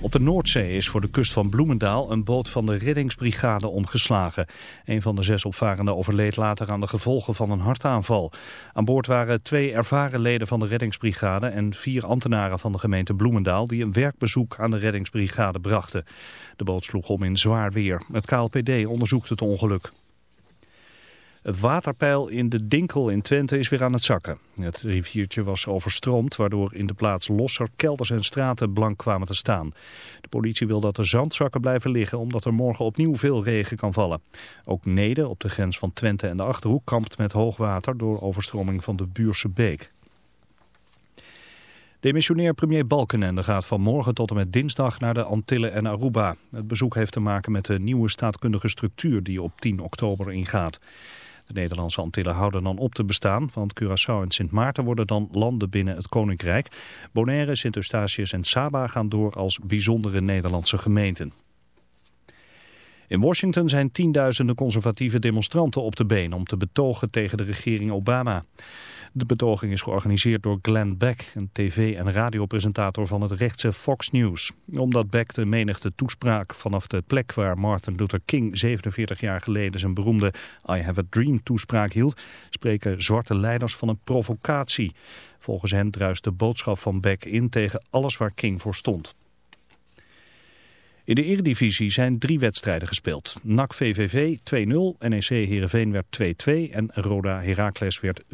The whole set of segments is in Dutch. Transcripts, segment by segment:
Op de Noordzee is voor de kust van Bloemendaal een boot van de reddingsbrigade omgeslagen. Een van de zes opvarenden overleed later aan de gevolgen van een hartaanval. Aan boord waren twee ervaren leden van de reddingsbrigade en vier ambtenaren van de gemeente Bloemendaal die een werkbezoek aan de reddingsbrigade brachten. De boot sloeg om in zwaar weer. Het KLPD onderzoekt het ongeluk. Het waterpeil in de Dinkel in Twente is weer aan het zakken. Het riviertje was overstroomd, waardoor in de plaats Losser kelders en straten blank kwamen te staan. De politie wil dat de zandzakken blijven liggen, omdat er morgen opnieuw veel regen kan vallen. Ook Nede, op de grens van Twente en de Achterhoek, kampt met hoogwater door overstroming van de Buurse Beek. Demissionair premier Balkenende gaat van morgen tot en met dinsdag naar de Antillen en Aruba. Het bezoek heeft te maken met de nieuwe staatkundige structuur die op 10 oktober ingaat. De Nederlandse Antillen houden dan op te bestaan, want Curaçao en Sint Maarten worden dan landen binnen het Koninkrijk. Bonaire, Sint Eustatius en Saba gaan door als bijzondere Nederlandse gemeenten. In Washington zijn tienduizenden conservatieve demonstranten op de been om te betogen tegen de regering Obama. De betoging is georganiseerd door Glenn Beck, een tv- en radiopresentator van het rechtse Fox News. Omdat Beck de menigte toespraak vanaf de plek waar Martin Luther King 47 jaar geleden zijn beroemde I Have a Dream toespraak hield, spreken zwarte leiders van een provocatie. Volgens hen druist de boodschap van Beck in tegen alles waar King voor stond. In de Eredivisie zijn drie wedstrijden gespeeld. NAC VVV 2-0, NEC Heerenveen werd 2-2 en Roda Heracles werd 4-2.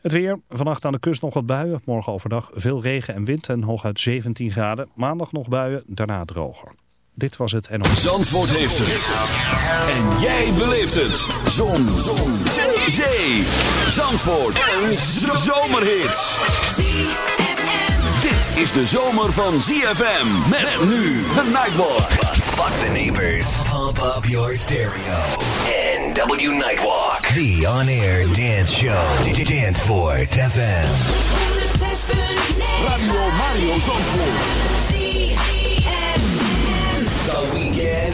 Het weer, vannacht aan de kust nog wat buien. Morgen overdag veel regen en wind en hooguit 17 graden. Maandag nog buien, daarna droger. Dit was het en Zandvoort heeft het. En jij beleeft het. Zon. Zon. Zee. Zandvoort. Een zomerhit. Dit is de zomer van ZFM. Met nu de Nightwalk. Fuck the neighbors. Pump up your stereo. NW Nightwalk. The on-air dance show. Danceport FM. Radio Mario Zandvoort.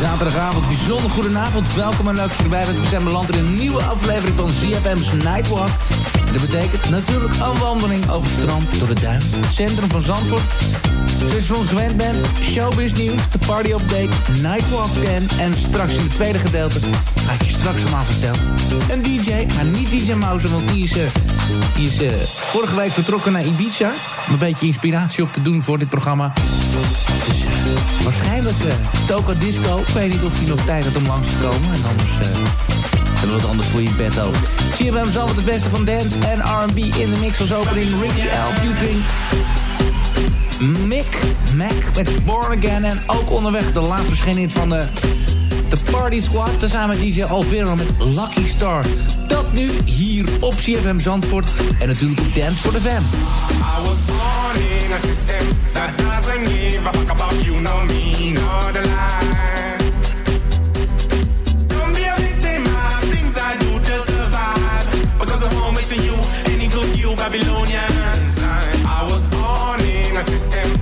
Zaterdagavond, bijzonder goedenavond. Welkom en leuk dat je erbij. We zijn beland in een nieuwe aflevering van ZFM's Nightwalk. En dat betekent natuurlijk een wandeling over het strand, door de duin, centrum van Zandvoort. Zoals je gewend bent, showbiz nieuws, de party update, Nightwalk 10. En straks in het tweede gedeelte ga ik je straks allemaal vertellen. Een DJ, maar niet DJ Mouse, want die is, uh, die is uh, vorige week vertrokken naar Ibiza. Om een beetje inspiratie op te doen voor dit programma. Waarschijnlijk uh, Disco. Ik weet niet of hij nog tijd had om langs te komen. En anders uh, hebben we wat anders voor je petto. Zie je bij hem het beste van dance en R&B in de mix als opening. Ricky L. featuring Mick Mac met Born Again. En ook onderweg de laatste verschijning van de, de Party Squad. Tezamen met DJ Alvero met Lucky Star. Dat nu hier op CFM Zandvoort. En natuurlijk op Dance for the Fam. I was born in a system that doesn't give a fuck about you, no me, no the lie. Don't be a victim of things I do to survive. Because I'm home missing you, any good you Babylonians. I was born in a system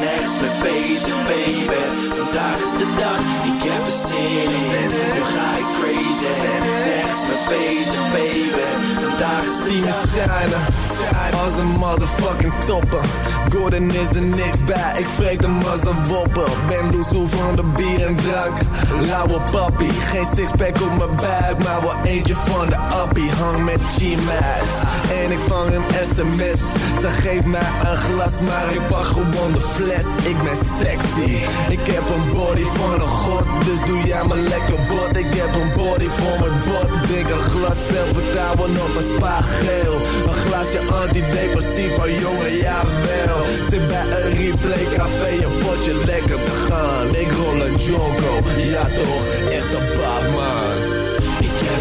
Nergens mee bezig, baby. Vandaag is de dag, ik heb er zin in. Nu ga ik crazy. Nergens mee bezig, baby. Vandaag is de Zie me dag. shinen als een motherfucking topper. Gordon is er niks bij, ik vreet hem als een wopper. Ben loesoe van de bier en drank. Lauwe papi, geen sixpack op mijn buik, maar wel eentje van de appie. Hang met G-Max en ik vang een sms. Ze geeft mij een glas, maar ik pak gewoon de fles. Ik ben sexy, ik heb een body van een god, dus doe jij me lekker bot. Ik heb een body voor mijn bot, drink een glas zelfvertrouwen of een spaargeel. Een glasje antidepressief, oh jongen, jawel. Zit bij een replay café, een potje lekker te gaan. Ik rol een jonko, ja toch, echt een man.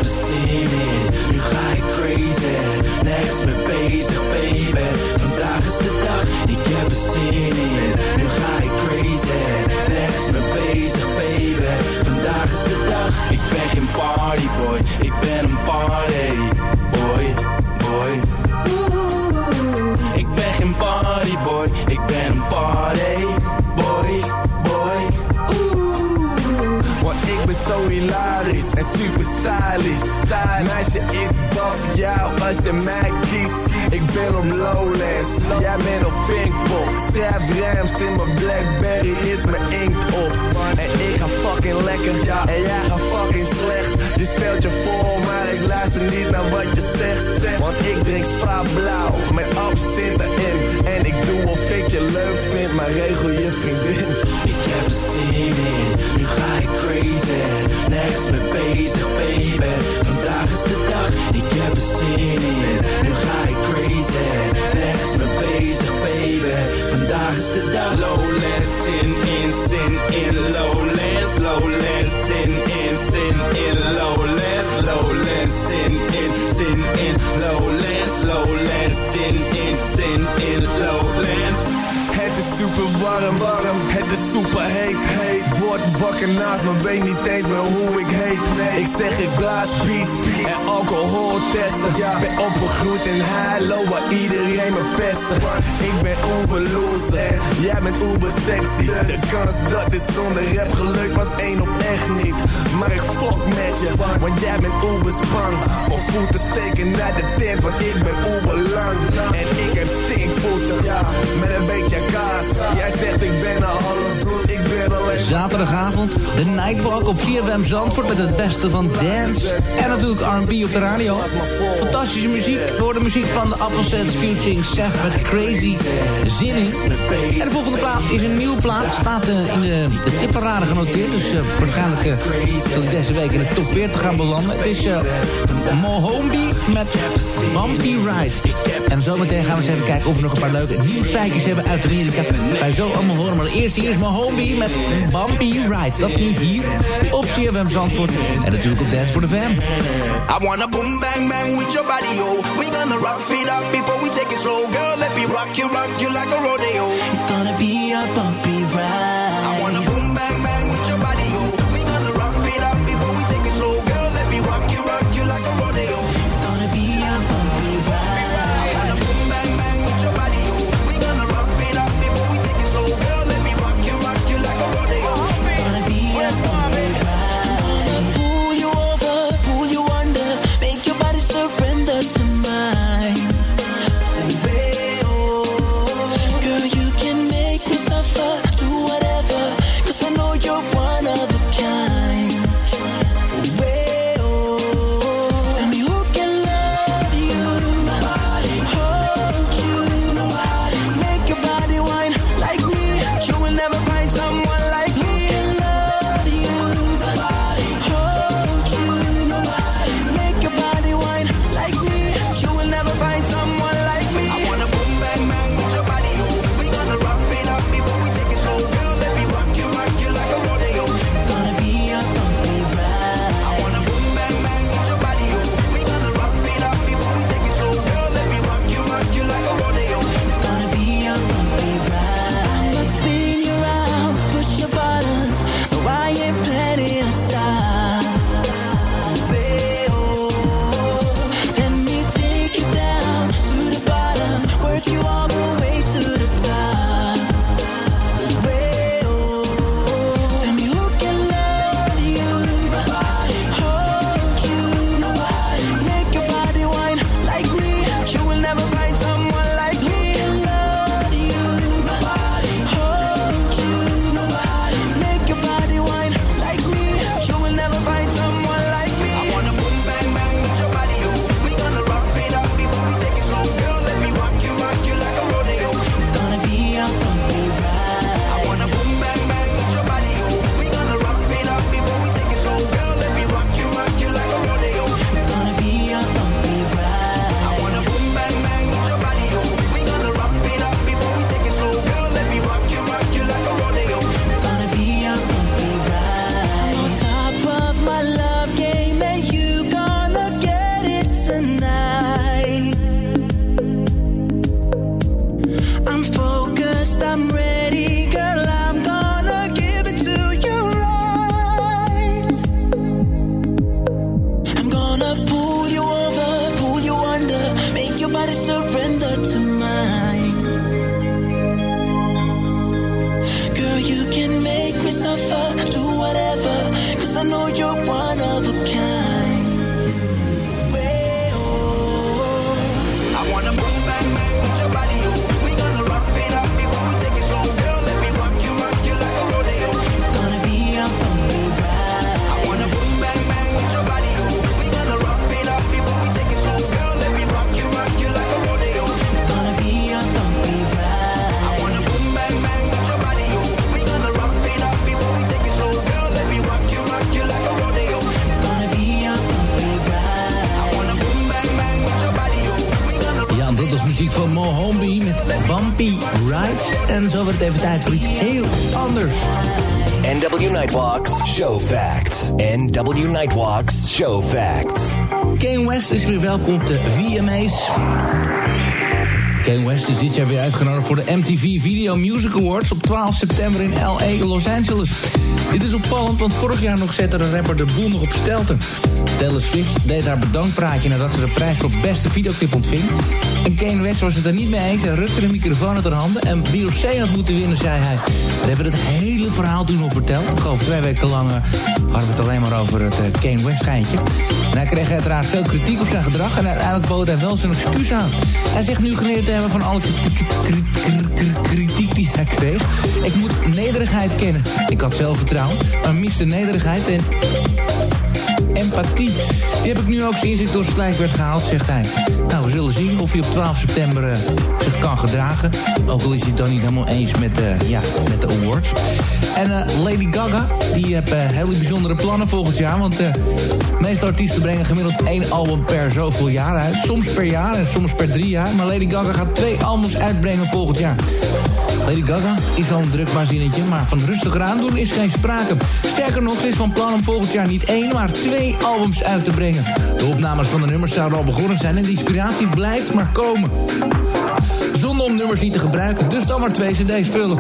Zin in, nu ga ik crazy. Nergens mee bezig, baby. Vandaag is de dag, ik heb er zin in. Nu ga ik crazy. Nergens mee bezig, baby. Vandaag is de dag, ik ben geen partyboy. Ik ben een party boy, boy. Ik ben geen partyboy, ik ben een party boy, boy. Want ik ben zo en super stylish. Meisje, ik buff jou als je mij kiest. Ik ben op Lowlands, jij bent op Pinkpop. Schrijf rams in mijn Blackberry, is mijn inkt op. En ik ga fucking lekker, en jij gaat fucking slecht. Je stelt je voor, maar ik luister niet naar wat je zegt. Want ik drink spa blauw, met absint erin. En ik doe of ik je leuk vind, maar regel je vriendin. Ik heb er zin in, nu ga ik crazy. Nergens mee bezig, baby. Vandaag is de dag, ik heb er zin in. Nu ga ik crazy. Nergens mee bezig, baby. Vandaag is de dag. Lowlands, zin in, zin in. Lowlands, lowlands, zin in, zin in. Lowlands, lowlands, zin in, zin in. Lowlands, lowlands, zin in, zin in. Lowlands. Het is super warm, warm, het is super heet, heet. Word wakker naast me, weet niet eens meer hoe ik heet. Ik zeg ik blaas beats en alcohol testen. Ben opgegroeid in Heilo waar iedereen me pesten. Ik ben uber loser jij bent uber sexy. De kans dat dit zonder rap geluk was één op echt niet. Maar ik fuck met je, want jij bent uber spang. Om voeten steken naar de tent, want ik ben uber lang. En ik heb stinkvoeten, met een beetje kaas. Ik ben Zaterdagavond, de Nightwalk op 4FM Zandvoort met het beste van dance. En natuurlijk R&B op de radio. Fantastische muziek. Door de muziek van de Appelsets featuring Seth met Crazy Zin in. En de volgende plaat is een nieuwe plaat. Staat eh, in de, de tipparade genoteerd. Dus eh, waarschijnlijk uh, zal ik deze week in de top 40 gaan belanden. Het is uh, Mohombi met Bumpy Ride. En zometeen gaan we eens even kijken of we nog een paar leuke nieuwsfeitjes hebben uit Amerika. Ga je zo allemaal horen. Maar eerst hier is Mohombi met Bumpy Ride. Dat nu hier op CFM Zandvoort. En natuurlijk op Dance voor de Fam. I wanna boom bang bang with your body, yo. We gonna rock it up before we take it slow, girl. Let me rock you, rock you like a rodeo. It's gonna be a bumpy ride. En zo wordt het even tijd voor iets heel anders. NW Nightwalks Show Facts. NW Nightwalks Show Facts. Kane West is weer welkom op de VMA's. Kane West is dit jaar weer uitgenodigd voor de MTV Video Music Awards op 12 september in L.A. Los Angeles. Dit is opvallend, want vorig jaar nog zette de rapper de boel nog op stelten. Taylor Swift deed haar bedankpraatje nadat ze de prijs voor beste videoclip ontving. En Kane West was het er niet mee eens en rukte de microfoon uit haar handen. En Beyoncé had moeten winnen, zei hij. We hebben het hele verhaal toen nog verteld. Ik geloof twee weken lang eh, hadden we het alleen maar over het eh, Kane West geintje. En hij kreeg uiteraard veel kritiek op zijn gedrag... en uiteindelijk bood hij wel zijn excuus aan. Hij zegt nu geleerd te hebben van alle kritiek die hij kreeg. Ik moet nederigheid kennen. Ik had zelfvertrouwen, maar miste nederigheid en empathie. Die heb ik nu ook sinds ik door Slijk werd gehaald, zegt hij. Nou, we zullen zien of hij op 12 september eh, zich kan gedragen. Ook al is hij het dan niet helemaal eens met, eh, ja, met de awards. En eh, Lady Gaga, die heeft hele bijzondere plannen volgend jaar. Want de meeste artiesten brengen gemiddeld één album per zoveel jaar uit. Soms per jaar en soms per drie jaar. Maar Lady Gaga gaat twee albums uitbrengen volgend jaar. Lady Gaga is al een druk zinnetje, maar van rustiger aandoen is geen sprake. Sterker nog, ze is van plan om volgend jaar niet één, maar twee albums uit te brengen. De opnames van de nummers zouden al begonnen zijn en de inspiratie blijft maar komen. Zonder om nummers niet te gebruiken, dus dan maar twee cd's vullen.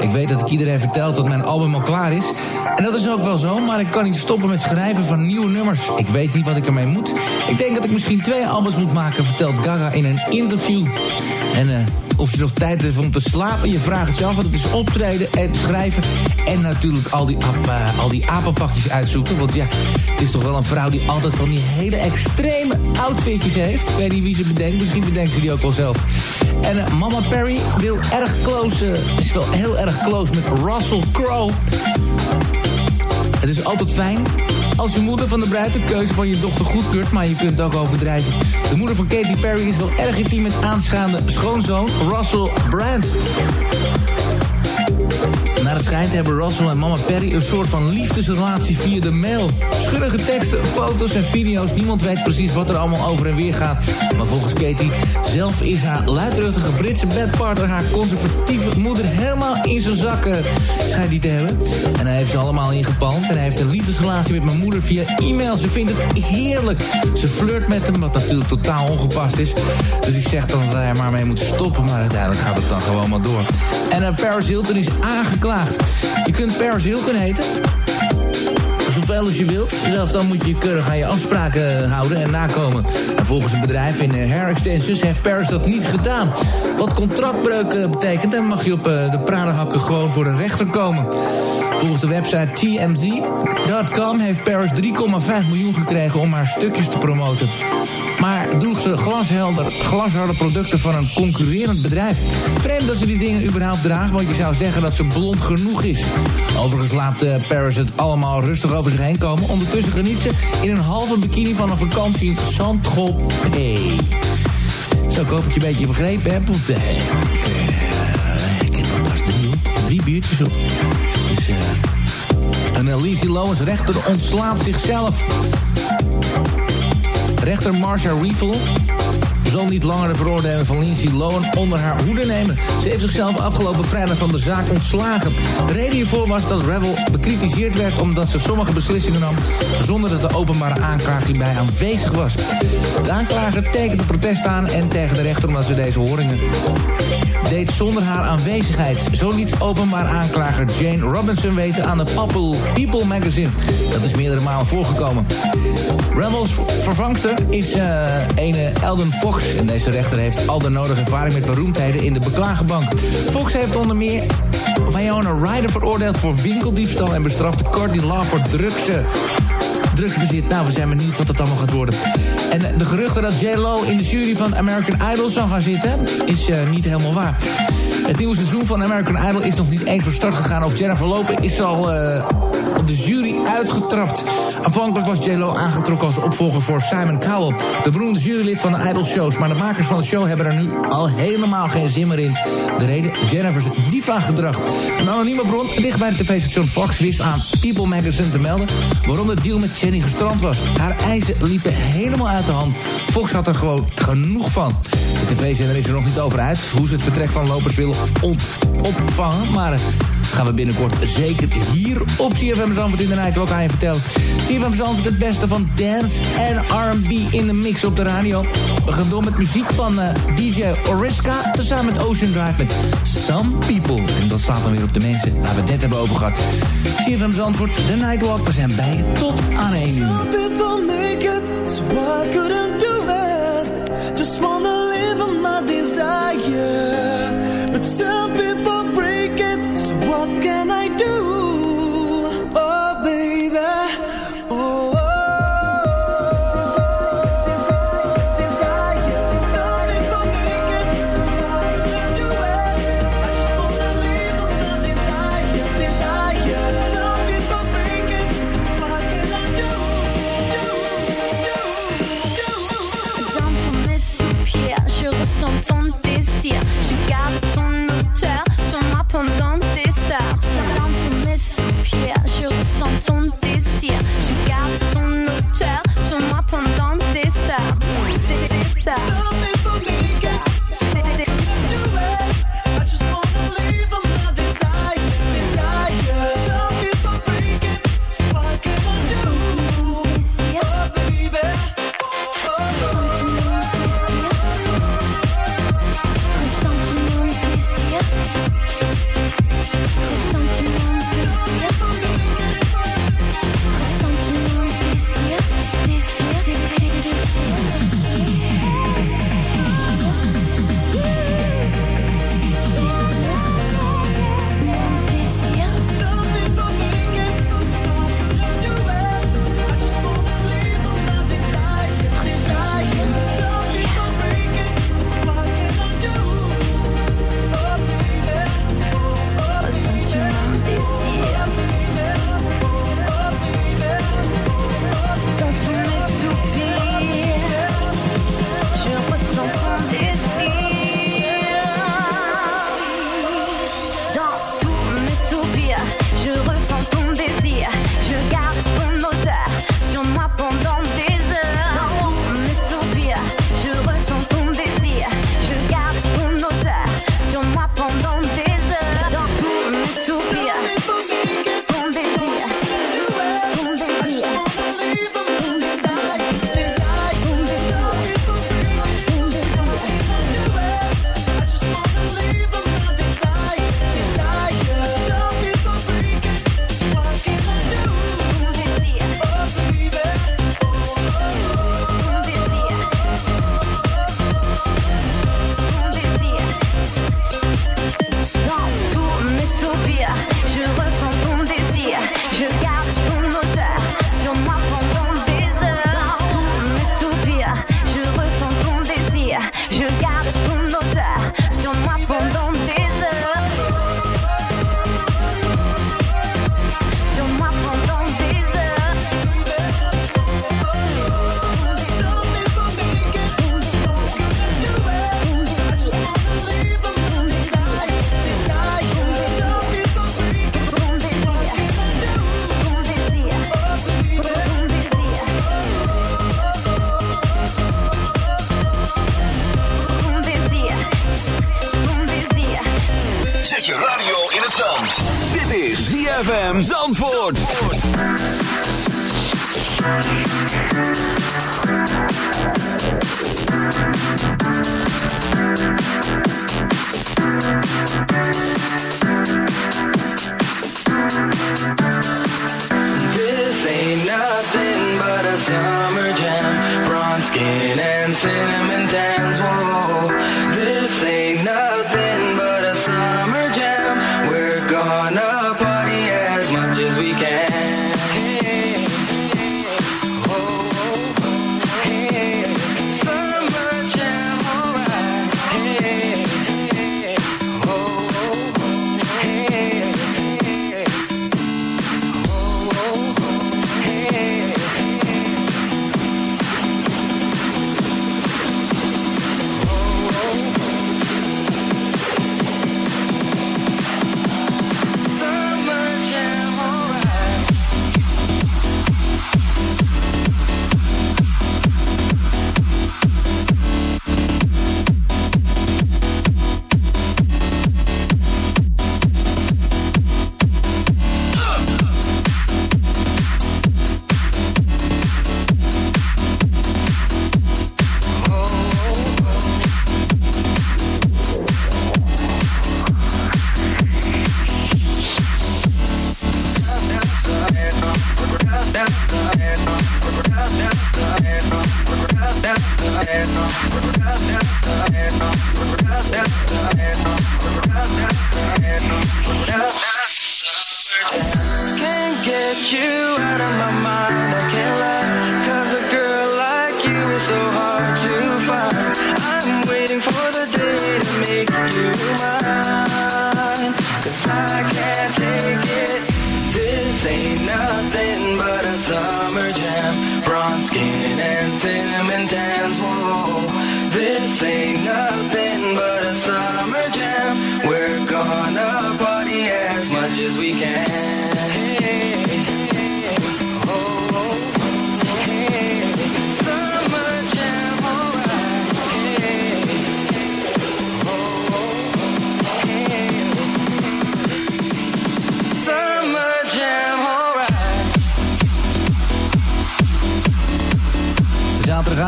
Ik weet dat ik iedereen vertel dat mijn album al klaar is. En dat is ook wel zo, maar ik kan niet stoppen met schrijven van nieuwe nummers. Ik weet niet wat ik ermee moet. Ik denk dat ik misschien twee albums moet maken, vertelt Gaga in een interview. En eh, of ze nog tijd heeft om te slapen, je vraagt het je af. Want het is optreden en schrijven. En natuurlijk al die, eh, al die apenpakjes uitzoeken. Want ja, het is toch wel een vrouw die altijd van die hele extreme outfitjes heeft. Ik weet niet wie ze bedenkt, misschien bedenkt ze die ook wel zelf. En eh, Mama Perry wil erg close, is wel heel erg close met Russell Crowe. Het is altijd fijn als je moeder van de bruid de keuze van je dochter goedkeurt, maar je kunt ook overdrijven. De moeder van Katy Perry is wel erg intiem met aanschaande schoonzoon Russell Brand. Schijnt hebben Russell en mama Perry een soort van liefdesrelatie via de mail. Schurrige teksten, foto's en video's. Niemand weet precies wat er allemaal over en weer gaat. Maar volgens Katie zelf is haar luidruchtige Britse bedpartner... haar conservatieve moeder helemaal in zijn zakken schijnt die te hebben. En hij heeft ze allemaal ingepalmd. En hij heeft een liefdesrelatie met mijn moeder via e-mail. Ze vindt het heerlijk. Ze flirt met hem, wat natuurlijk totaal ongepast is. Dus ik zeg dan dat hij er maar mee moet stoppen. Maar uiteindelijk gaat het dan gewoon maar door. En uh, Paris Hilton is aangeklaagd. Je kunt Paris Hilton heten. Zoveel als je wilt. Zelf dan moet je keurig aan je afspraken houden en nakomen. En volgens een bedrijf in eh, Hair heeft Paris dat niet gedaan. Wat contractbreuk eh, betekent, dan mag je op eh, de pradenhakken gewoon voor de rechter komen. Volgens de website TMZ.com heeft Paris 3,5 miljoen gekregen om haar stukjes te promoten. Maar droeg ze glashelder, glasharde producten van een concurrerend bedrijf. Vreemd dat ze die dingen überhaupt draagt, want je zou zeggen dat ze blond genoeg is. Overigens laat uh, Paris het allemaal rustig over zich heen komen. Ondertussen geniet ze in een halve bikini van een vakantie in Saint-Tropez. Zo, ik hoop je een beetje begrepen hebt. Want, uh, ik, uh, ik heb er pas drie. Drie biertjes op. Dus, eh... en Elise Lowen's rechter ontslaat zichzelf. Rechter Marsha Riefel zal niet langer de veroordeling van Lindsay Lohan onder haar hoede nemen. Ze heeft zichzelf afgelopen vrijdag van de zaak ontslagen. De reden hiervoor was dat Revel bekritiseerd werd omdat ze sommige beslissingen nam zonder dat de openbare aanklager hierbij aanwezig was. De aanklager tekende protest aan en tegen de rechter omdat ze deze horingen deed zonder haar aanwezigheid. Zo liet openbaar aanklager Jane Robinson weten aan de People, People magazine. Dat is meerdere malen voorgekomen. Rebels vervangster is uh, ene Eldon Fox. En deze rechter heeft al de nodige ervaring met beroemdheden in de beklagenbank. Fox heeft onder meer... Of hij Iona Ryder veroordeeld voor winkeldiefstal... en bestrafte Courtney Love voor drugs, eh, drugsbezit. Nou, we zijn benieuwd wat het allemaal gaat worden. En de geruchten dat J-Lo in de jury van American Idol zou gaan zitten... is eh, niet helemaal waar. Het nieuwe seizoen van American Idol is nog niet eens van start gegaan... of Jennifer Lopez is al eh, op de jury uitgetrapt. Aanvankelijk was J-Lo aangetrokken als opvolger voor Simon Cowell... de beroemde jurylid van de Idol-shows. Maar de makers van de show hebben er nu al helemaal geen zin meer in. De reden Jennifer's diva-gedrag. Een anonieme bron dicht bij de tv-station Fox wist aan People Magazine te melden... waarom de deal met Jenny gestrand was. Haar eisen liepen helemaal uit de hand. Fox had er gewoon genoeg van. De tv-zender is er nog niet over uit hoe ze het vertrek van Lopers willen ont- opvangen. Maar eh, gaan we binnenkort zeker hier op CFM Zandvoort in de Night ook aan je vertellen. CFM Zandvoort het beste van dance en R&B in de mix op de radio. We gaan door met muziek van eh, DJ Oriska... tezamen met Ocean Drive met Some People. En dat staat dan weer op de mensen waar we net hebben over gehad. CFM Zandvoort, de Nightwalk. We zijn bij tot aan 1 uur. People make it, so I couldn't do it. Just But some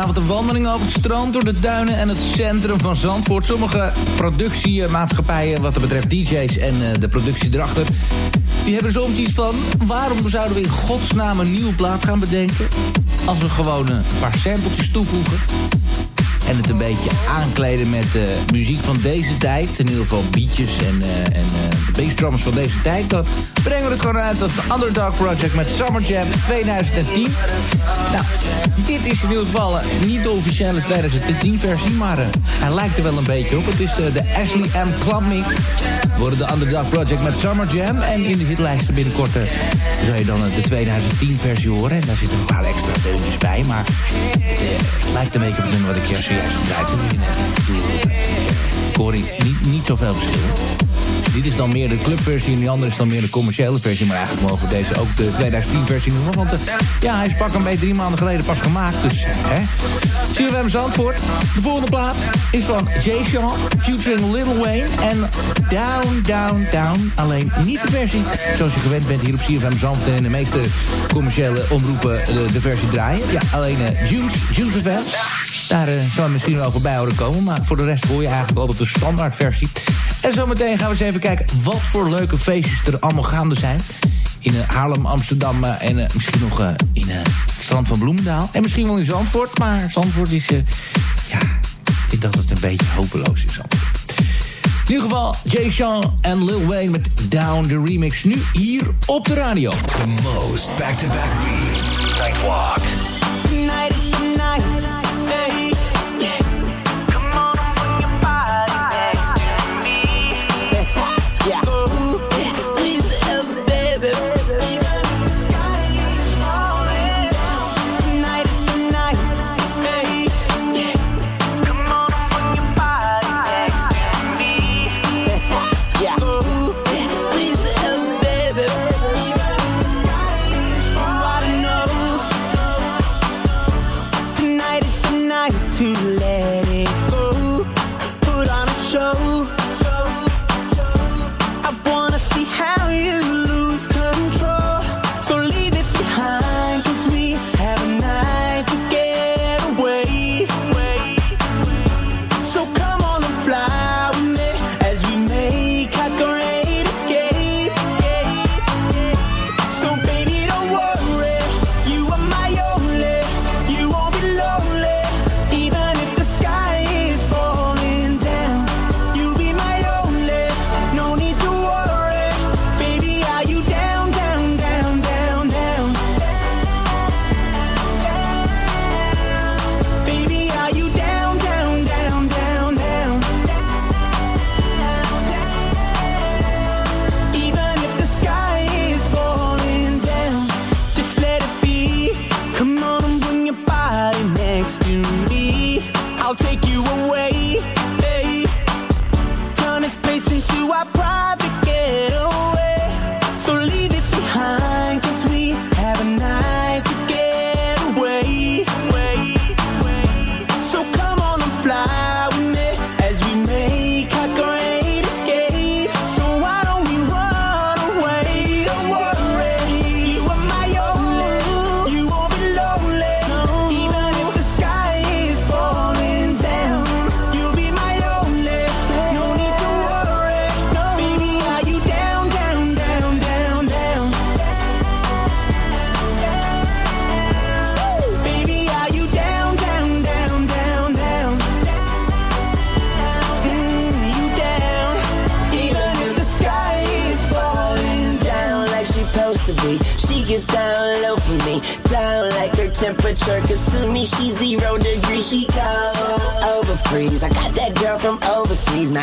Zaterdagavond een wandeling over het strand, door de duinen en het centrum van Zandvoort. Sommige productiemaatschappijen, wat dat betreft DJ's en eh, de productie erachter... die hebben soms iets van... waarom zouden we in godsnaam een nieuwe plaat gaan bedenken... als we gewoon een paar sampletjes toevoegen... En het een beetje aankleden met eh, muziek van deze tijd. In ieder geval beatjes en, eh, en van deze tijd. Dan brengen we het gewoon uit als de Underdog Project met Summer Jam 2010. Nou, dit is in ieder geval eh, niet de officiële 2010 versie, maar eh, hij lijkt er wel een beetje op. Het is de Ashley M. Club Mix. Worden de Underdog Project met Summer Jam. En in de hitlijsten binnenkort zul je dan de 2010 versie horen. En daar zitten een paar extra deuntjes bij. Maar het, lijkt een beetje op het wat ik juist zojuist gebruikte. Ik hoor niet, niet zoveel verschil. Dit is dan meer de clubversie en die andere is dan meer de commerciële versie. Maar eigenlijk mogen we deze ook de 2010 versie noemen. Want eh, ja, hij is pak een beetje drie maanden geleden pas gemaakt. Dus hè. CFM Zandvoort. De volgende plaat is van Jay Sean, featuring Lil Wayne en Down, Down, Down. Alleen niet de versie zoals je gewend bent hier op CFM Zandvoort. En in de meeste commerciële omroepen de, de versie draaien. Ja, alleen eh, Juice, Juice FM. Daar eh, zou misschien wel voorbij horen komen. Maar voor de rest hoor je eigenlijk altijd de standaard versie. En zometeen gaan we eens even kijken wat voor leuke feestjes er allemaal gaande zijn. In eh, Haarlem, Amsterdam eh, en eh, misschien nog in het strand van Bloemendaal. En misschien wel in Zandvoort. Maar Zandvoort is, ja, ik denk dat het een beetje hopeloos is. In ieder geval, Jay Sean en Lil Wayne met Down the Remix. Nu hier op de radio. The most back-to-back beats. Nightwalk.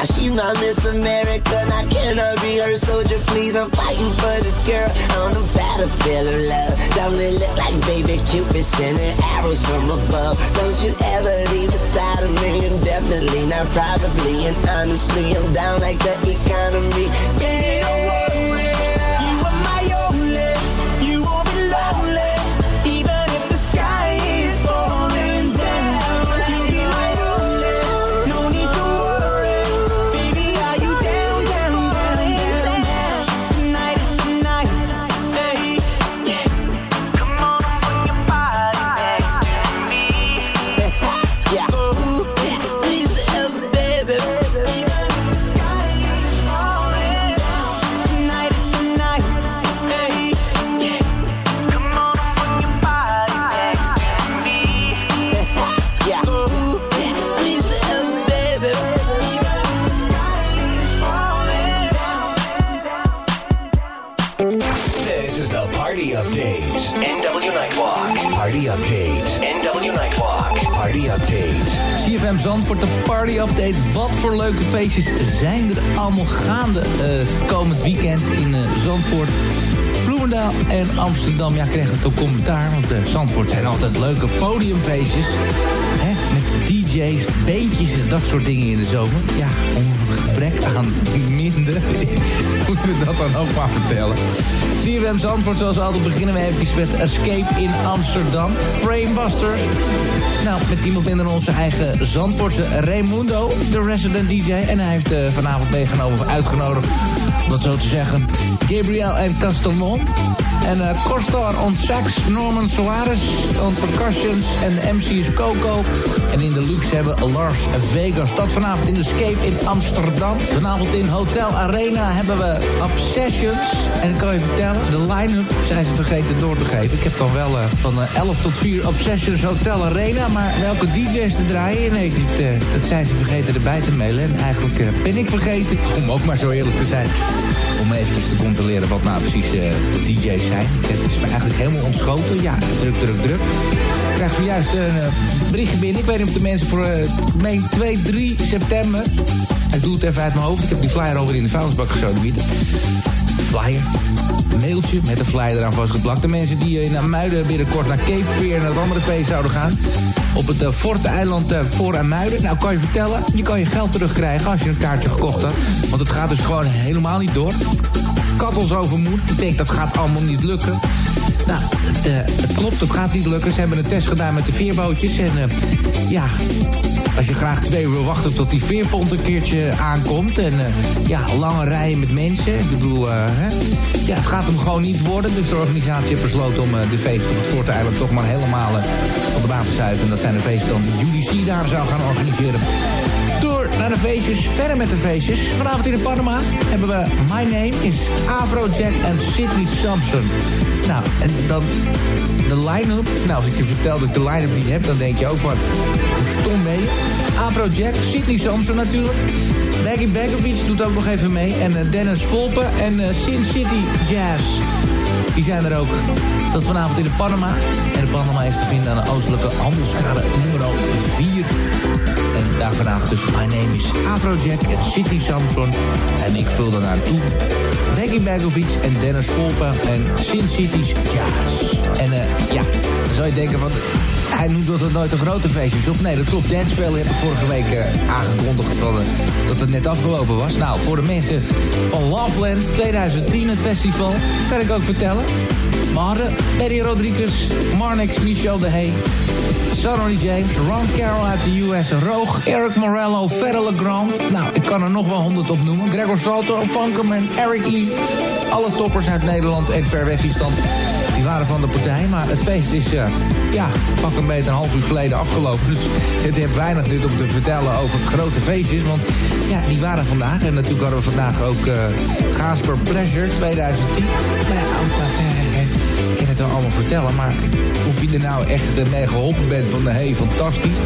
Now she's my Miss America. Can I be her soldier, please? I'm fighting for this girl on the battlefield of love. Don't it look like baby Cupid sending arrows from above? Don't you ever leave the side of me indefinitely, not probably. And honestly, I'm down like the economy. Yeah, Update. NW Nightwalk. Party Update. CFM Zandvoort, de party update. Wat voor leuke feestjes zijn er allemaal gaande eh, komend weekend in eh, Zandvoort. Bloemendaal en Amsterdam. Ja, kregen het ook commentaar, want eh, Zandvoort zijn altijd leuke podiumfeestjes. DJ's, beentjes en dat soort dingen in de zomer. Ja, om een gebrek aan minder moeten we dat dan ook maar vertellen. CFM Zandvoort, zoals altijd beginnen we even met Escape in Amsterdam. Framebusters. Nou, met niemand minder onze eigen Zandvoortse Raimundo, de resident DJ. En hij heeft eh, vanavond meegenomen of uitgenodigd, om dat zo te zeggen, Gabriel en Castelmon. En uh, Costar on sax, Norman Soares on percussions en de MC is Coco. En in de luxe hebben Lars Vegas. Dat vanavond in de Escape in Amsterdam. Vanavond in Hotel Arena hebben we Obsessions. En ik kan je vertellen, de line-up zijn ze vergeten door te geven. Ik heb dan wel eh, van eh, 11 tot 4 Obsessions Hotel Arena. Maar welke DJ's te draaien? Nee, dat, eh, dat zijn ze vergeten erbij te mailen. En eigenlijk eh, ben ik vergeten, om ook maar zo eerlijk te zijn om eventjes te controleren wat nou precies eh, de DJ's zijn. Het is me eigenlijk helemaal ontschoten. Ja, druk, druk, druk. Ik krijg zojuist een eh, berichtje binnen. Ik weet niet of de mensen voor meen 2, 3 september... Ik doe het even uit mijn hoofd. Ik heb die flyer over in de vuilnisbak gesodemieten. Flyer. Een mailtje met een flyer eraan vastgeplakt. De mensen die eh, in Muiden binnenkort naar Cape Fear... en het andere feest zouden gaan. Op het uh, Forte-eiland uh, voor en Muiden. Nou, kan je vertellen, je kan je geld terugkrijgen als je een kaartje gekocht had. Want het gaat dus gewoon helemaal niet door. Kattels overmoed. Ik denk dat gaat allemaal niet lukken. Nou, het, eh, het klopt, het gaat niet lukken. Ze hebben een test gedaan met de veerbootjes. En eh, ja, als je graag twee uur wil wachten tot die veerpont een keertje aankomt. En eh, ja, lange rijen met mensen. Ik bedoel, eh, hè? het gaat hem gewoon niet worden. Dus de organisatie heeft besloten om eh, de feest op het Forte-eiland toch maar helemaal op de baan te stuiven. En dat zijn de feesten die UDC daar zou gaan organiseren. Naar de feestjes, verder met de feestjes. Vanavond in de Panama hebben we My Name is Afrojack en Sidney Samson. Nou, en dan de line-up. Nou, als ik je vertel dat ik de line-up niet heb, dan denk je ook van... Stom je? Afrojack, Sidney Samson natuurlijk. Baggy Bagovic doet ook nog even mee. En eh, Dennis Volpe en eh, Sin City Jazz. Die zijn er ook. Dat vanavond in de Panama. En de Panama is te vinden aan de oostelijke handelskade nummer 4. Daar vanavond dus My Name is Afrojack en Sidney Samson. En ik vul daarnaar toe. Becky Bagovic en Dennis Volpe en Sin City's Jazz. En eh, ja, zou je denken, want hij noemt dat het nooit een grote feestjes op. Nee, dat klopt. Danceville heb ik vorige week eh, aangekondigd van, eh, dat het net afgelopen was. Nou, voor de mensen van Loveland 2010, het festival, kan ik ook vertellen. We hadden Betty Rodriguez, Marnix, Michel de Hey, Sonny James, Ron Carroll uit de US, Roog, Eric Morello, Ferrell Legrand. Nou, ik kan er nog wel honderd op noemen. Gregor Salto, Funkerman, Eric Lee. Alle toppers uit Nederland en ver weg die waren van de partij, maar het feest is, eh, ja, pak een beetje een half uur geleden afgelopen. Dus het heeft weinig nut om te vertellen over het grote feestjes. Want ja, die waren vandaag. En natuurlijk hadden we vandaag ook uh, Gasper Pleasure 2010. Maar ja, ook dat... eh, allemaal vertellen. Maar of je er nou echt eh, mee geholpen bent van, hey, fantastisch.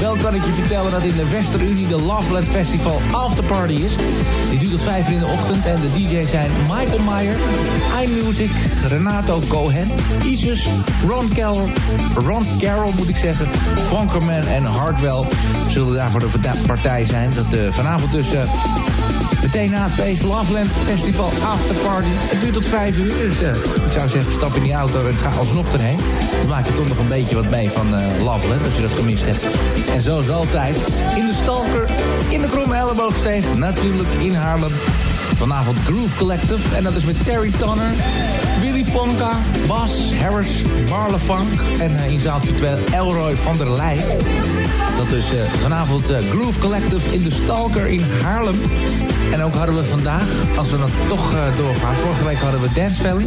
Wel kan ik je vertellen dat in de Westerunie de Loveland Festival Afterparty is. Die duurt tot 5 uur in de ochtend. En de DJ's zijn Michael Meyer, iMusic, Renato Cohen, Isus, Ron Carroll, Ron Carroll moet ik zeggen, Funkerman en Hardwell zullen daar voor de partij zijn. Dat uh, vanavond dus... Uh, Meteen na het Loveland Festival Afterparty. Het duurt tot 5 uur, dus uh, ik zou zeggen stap in die auto en ga alsnog erheen. Maak je toch nog een beetje wat mee van uh, Loveland, als je dat gemist hebt. En zoals altijd, in de Stalker, in de Kromme natuurlijk in Haarlem. Vanavond Groove Collective, en dat is met Terry Tonner, Ponka, Bas, Harris, Barle Funk en uh, in zaaltje 2 Elroy van der Leij. Dat is vanavond Groove Collective in de Stalker in Haarlem. En ook hadden we vandaag, als we dan toch uh, doorgaan... vorige week hadden we Dance Valley.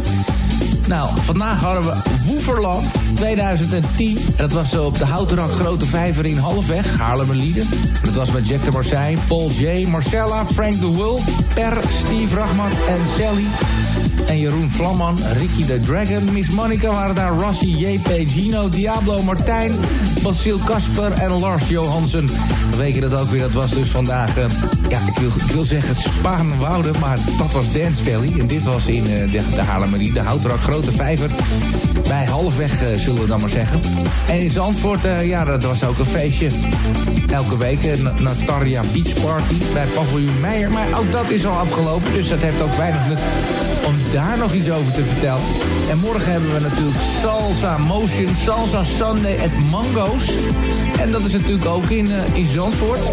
Nou, vandaag hadden we Woeverland 2010. En dat was op de Houtenrak Grote Vijver in Halfweg, Haarlemmerlieden. Dat was met Jack de Marseille, Paul J, Marcella, Frank de Wolf... Per, Steve Rachmat en Sally. En Jeroen Vlamman, Ricky the Dragon, Miss Monica waren daar... Rossi, JP, Gino, Diablo, Martijn, Basil Kasper en Lars Johansen. Weet je dat ook weer, dat was dus vandaag... Uh, ja, ik wil, ik wil zeggen het Spaan Wouden, maar dat was Dance Valley. En dit was in uh, de, de de Houtrak Grote Vijver. Bij halfweg, uh, zullen we dan maar zeggen. En in Zandvoort, ja, dat was ook een feestje. Elke week een Nataria Beach Party bij Paviljoen Meijer. Maar ook dat is al afgelopen, dus dat heeft ook weinig nut om daar nog iets over te vertellen. En morgen hebben we natuurlijk Salsa Motion, Salsa Sunday at Mango's. En dat is natuurlijk ook in, uh, in Zandvoort.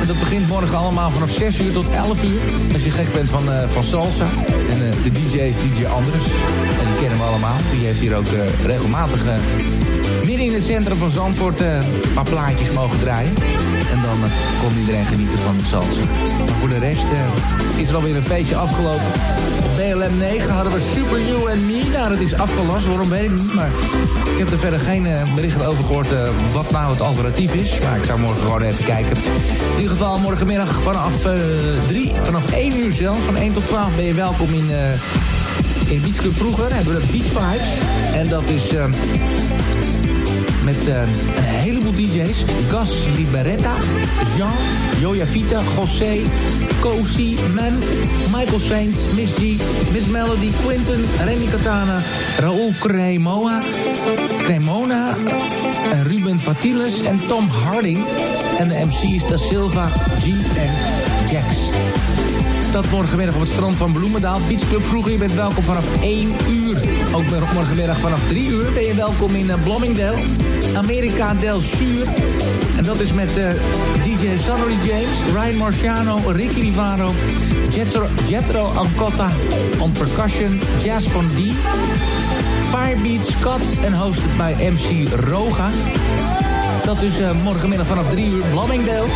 En dat begint morgen allemaal vanaf 6 uur tot 11 uur. Als je gek bent van, uh, van salsa. En uh, de DJ is DJ Andres. En die kennen we allemaal. Die heeft hier ook regelmatig midden in het centrum van Zandvoort een paar plaatjes mogen draaien. En dan kon iedereen genieten van de salsa. Voor de rest is er alweer een feestje afgelopen. Op BLM 9 hadden we Super You and Me. Nou, dat is afgelast. Waarom weet ik niet. Maar ik heb er verder geen berichten over gehoord wat nou het alternatief is. Maar ik zou morgen gewoon even kijken. In ieder geval morgenmiddag vanaf uh, 3, vanaf 1 uur zelf, van 1 tot 12 ben je welkom in, in vroeger. Hebben we de Beach Vibes. En dat is met uh, een heleboel DJ's. Gas Liberetta, Jean, Joja Vita, José, Cozy, Man, Michael Saints, Miss G, Miss Melody, Quinton, Renny Katana, Raúl Cremoa, Cremona, en Ruben Fatiles en Tom Harding. En de MC's Da Silva, G en Jax. Dat morgenmiddag op het strand van Bloemendaal. Beach Club vroeger, je bent welkom vanaf 1 uur. Ook morgenmiddag vanaf 3 uur ben je welkom in uh, Bloomingdale. Amerika del Sur. En dat is met uh, DJ Sonny James, Ryan Marciano, Ricky Rivaro, Jetro, Jetro Ancotta on percussion, Jazz van D, Firebeats, Cuts en hosted bij MC Roga. Dat is uh, morgenmiddag vanaf 3 uur Bloomingdale.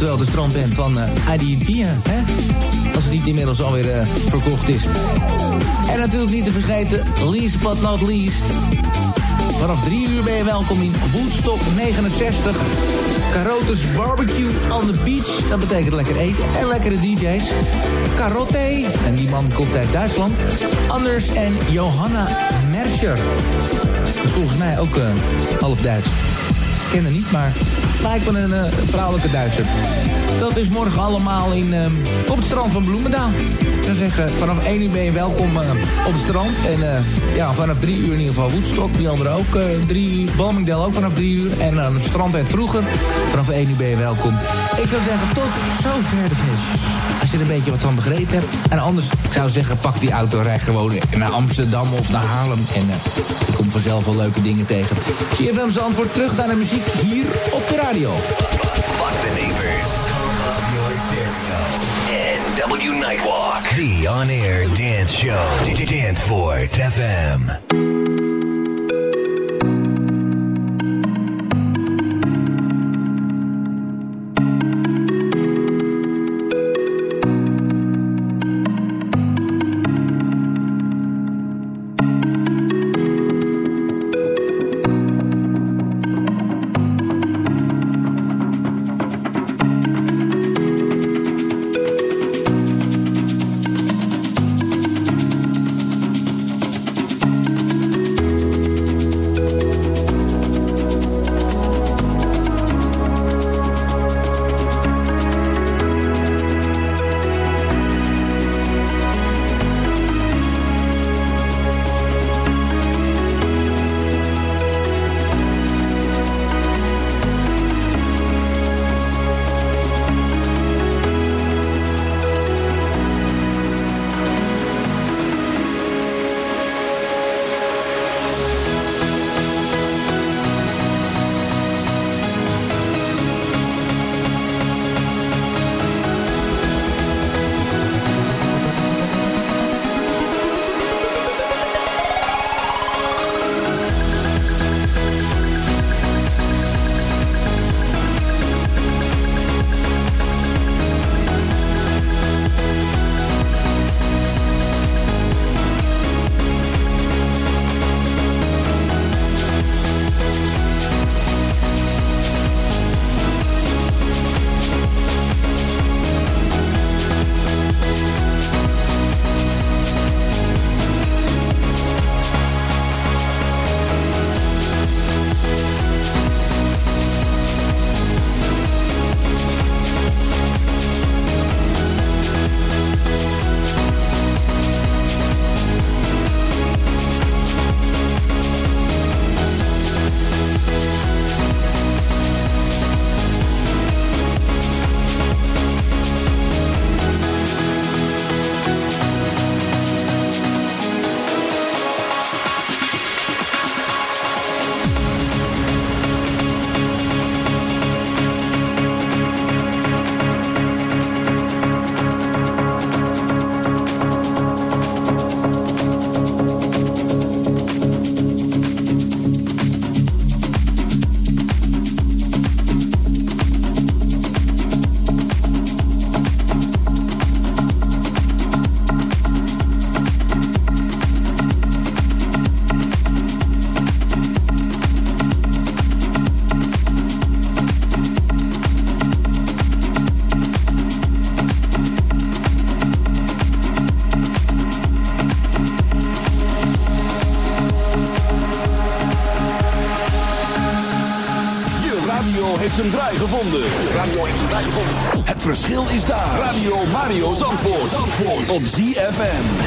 Terwijl de strandtent van uh, hè? Als het niet inmiddels alweer uh, verkocht is. En natuurlijk niet te vergeten, least but not least. Vanaf 3 uur ben je welkom in Woodstock 69. Carotes Barbecue on the Beach. Dat betekent lekker eten en lekkere DJ's. Carotte, en die man komt uit Duitsland. Anders en Johanna Merscher. Volgens mij ook uh, half Duits. Ken niet, maar lijkt me een uh, vrouwelijke Duitser. Dat is morgen allemaal in, uh, op het strand van Bloemendaal. Ik zou zeggen, vanaf 1 uur ben je welkom uh, op het strand. En ja, vanaf 3 uur in ieder geval Woodstock. Die andere ook 3 uur. Balmingdale ook vanaf 3 uur. En aan het strand het vroeger. Vanaf 1 uur ben je welkom. Ik zou zeggen, tot zover de feest. Als je er een beetje wat van begrepen hebt. En anders, ik zou zeggen, pak die auto, rij gewoon naar Amsterdam of naar Haarlem. En je komt vanzelf wel leuke dingen tegen. CFM's antwoord terug naar de muziek hier op de radio. NW Nightwalk. The on-air dance show. Danceport FM. Op ZFM.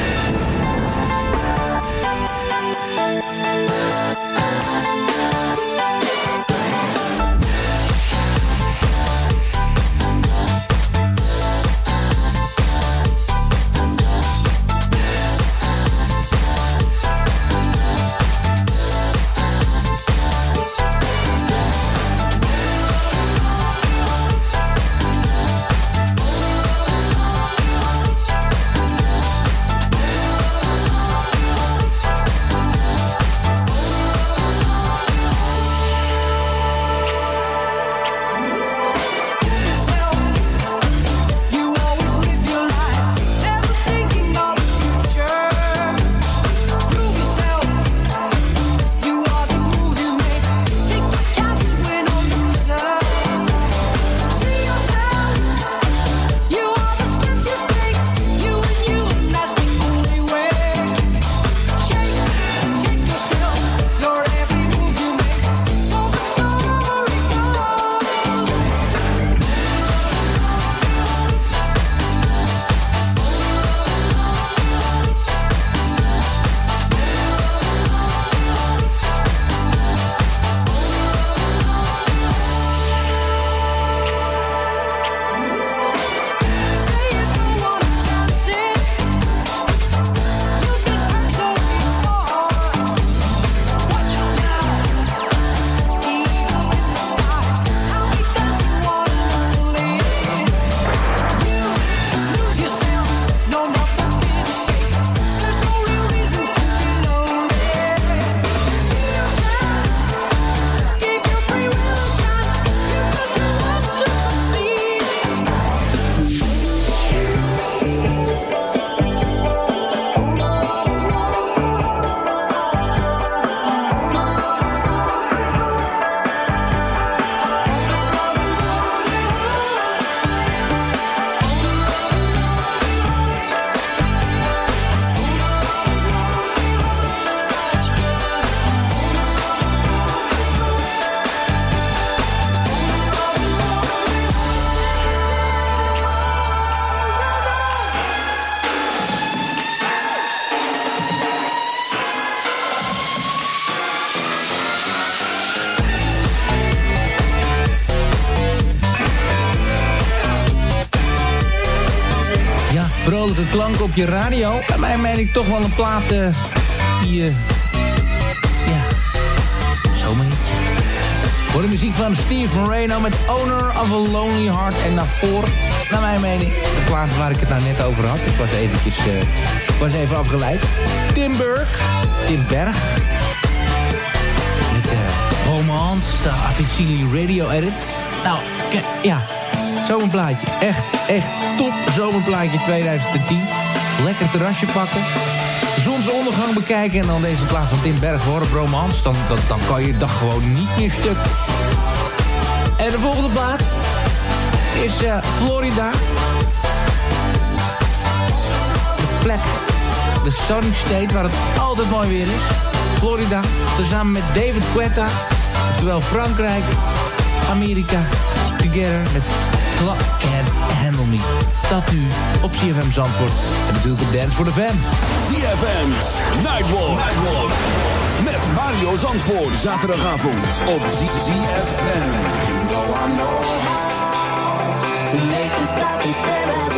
Op radio. Bij mij meen ik toch wel een plaat eh, die... eh, ja. Voor de muziek van Steve Moreno met Owner of a Lonely Heart. En daarvoor, naar mijn mening, de plaat waar ik het nou net over had. Ik was eventjes, eh, was even afgeleid. Tim Burke, Tim Berg. Met de Romance, de Avicii Radio Edit. Nou, ja, zomerplaatje. Echt, echt top zomerplaatje 2010. Lekker terrasje pakken. Zonsondergang bekijken en dan deze plaat van Tim Berg horen, Romance. Dan, dan, dan kan je dag gewoon niet meer stuk. En de volgende plaat is eh, Florida. De plek, de sunny state waar het altijd mooi weer is. Florida, tezamen met David Guetta. Oftewel Frankrijk, Amerika, together met Me. Dat nu op CFM Zandvoort. En natuurlijk op Dance for the Fam. ZFM's Nightwalk. Nightwalk. Met Mario Zandvoort. Zaterdagavond op ZFM. To make them stop and stare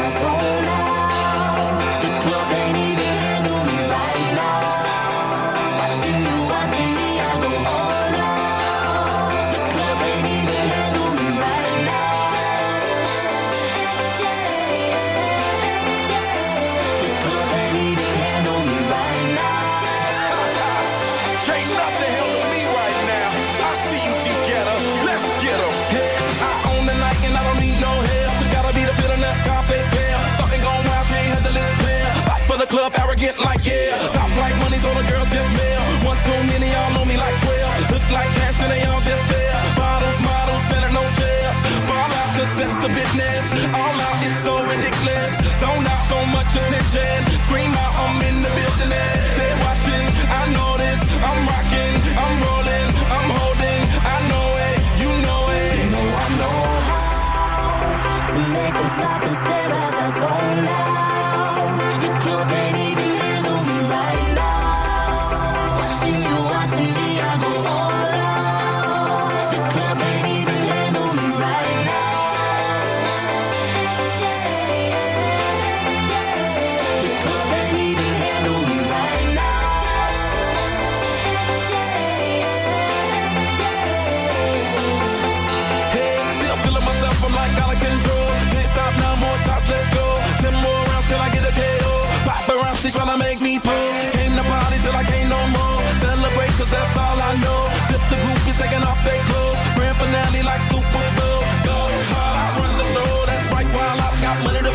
like cash and they all just there. Bottles, models, better no shares. Ball out, cause that's the business. All out is so ridiculous. Zone out so much attention. Scream out, I'm in the building. They're watching, I know this. I'm rocking, I'm rolling, I'm holding. I know it, you know it. You know I know how to make them stop and stare as I zone money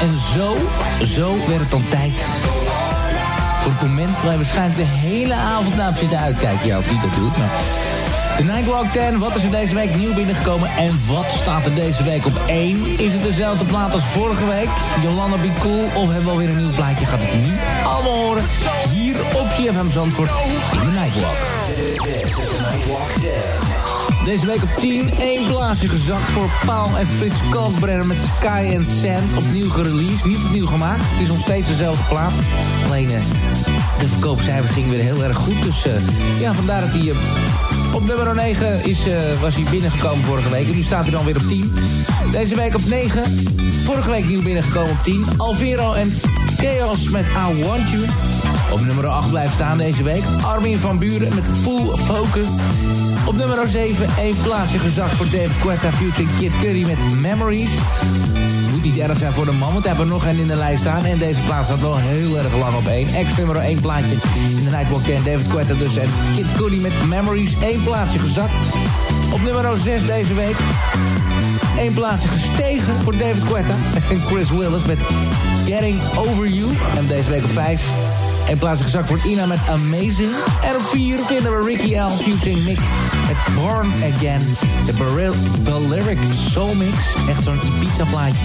en zo, zo werd het dan tijd. Voor het moment waar je waarschijnlijk de hele avond naar hebt zitten uitkijken. Ja, of niet natuurlijk, maar... De Nightwalk 10, wat is er deze week nieuw binnengekomen en wat staat er deze week op 1? Is het dezelfde plaat als vorige week? Jolanda Be Cool of hebben we alweer een nieuw plaatje? Gaat het nu allemaal horen hier op CFM Zandvoort in de Nightwalk. Deze week op 10, één plaatsje gezakt voor Paul en Frits Kalkbrenner met Sky and Sand. Opnieuw gereleased, niet opnieuw gemaakt. Het is nog steeds dezelfde plaat. Alleen eh, de verkoopcijfers gingen weer heel erg goed. Dus eh, ja, vandaar dat hij... eh, op nummer 9 is, eh, was hij binnengekomen vorige week. En nu staat hij dan weer op 10. Deze week op 9. Vorige week nieuw binnengekomen op 10. Alvero en Chaos met I Want You. Op nummer 8 blijft staan deze week. Armin van Buren met Full Focus. Op nummer 7 één plaatsje gezakt voor David Guetta featuring Kid Curry met Memories. Moet niet erg zijn voor de man, want heeft er nog een in de lijst staan. En deze plaats staat wel heel erg lang op één. Ex nummer 1 plaatje in de Nightwalk 10. David Guetta dus en Kid Curry met Memories. één plaatsje gezakt. Op nummer 6 deze week. Eén plaatsje gestegen voor David Guetta. En Chris Willis met Getting Over You. En deze week op 5. Eén plaatsje gezakt voor Ina met Amazing. En op 4 vinden we Ricky L. featuring Mick met Born Again. De Balearic Soul Mix. Echt zo'n Ibiza plaatje.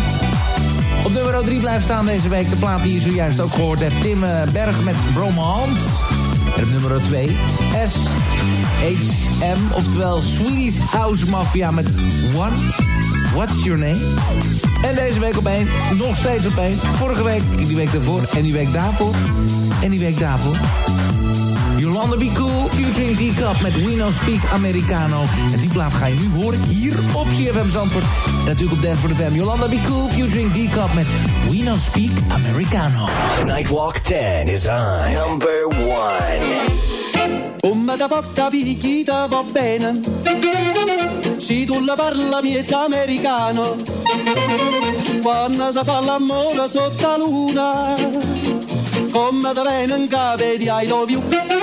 Op nummer 3 blijft staan deze week de plaat die je zojuist ook gehoord hebt. Tim eh, Berg met Bromance. En op nummer 2 SHM, oftewel Swedish House Mafia met One. What's Your Name? En deze week op 1, nog steeds op 1. Vorige week, die week daarvoor en die week daarvoor. En die week daarvoor. Yolanda Be Cool, featuring D-Cup met We No Speak Americano. En die plaat ga je nu horen hier op CFM Zandvoort. En natuurlijk op Dance for the Fam. Yolanda Be Cool, featuring D-Cup met We No Speak Americano. The Nightwalk 10 is on number 1. Come da porta picchita va bene Se tu la parla miezza americano Quando si fa l'amore sotto la luna Come da bene in capo di I love you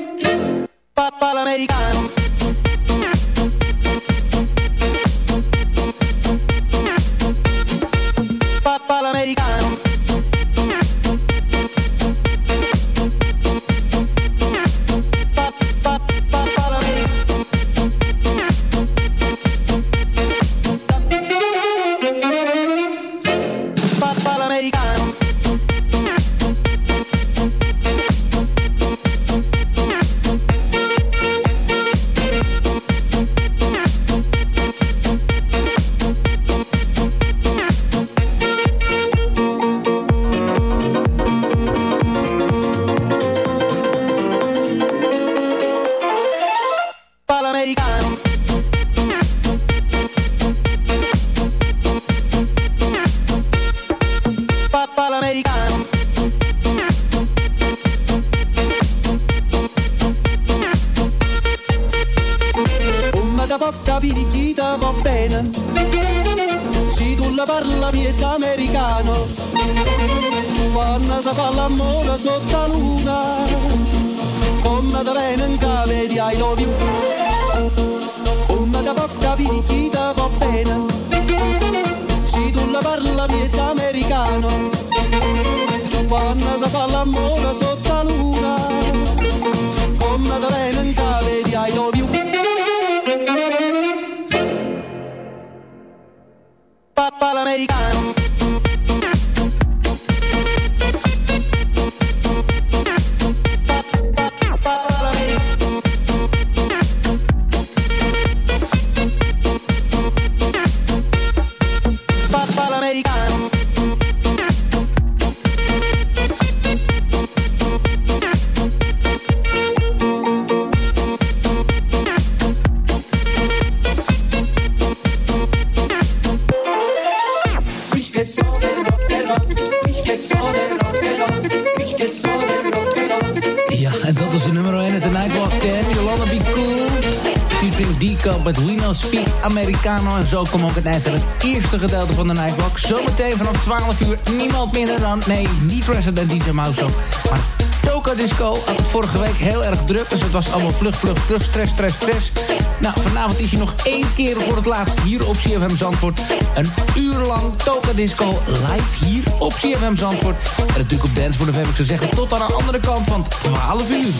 Americano. En zo komt ook het eind het eerste gedeelte van de Nightwalk. Zometeen vanaf 12 uur niemand minder dan... Nee, niet Resident DJ Mouse, maar Toka Disco had het vorige week heel erg druk. Dus het was allemaal vlug, vlug, terug, stress, stress, stress. Nou, vanavond is hij nog één keer voor het laatst hier op CFM Zandvoort. Een uur lang Toka Disco live hier op CFM Zandvoort. En natuurlijk op Dance voor de heb ik ze zeggen tot aan de andere kant van 12 uur.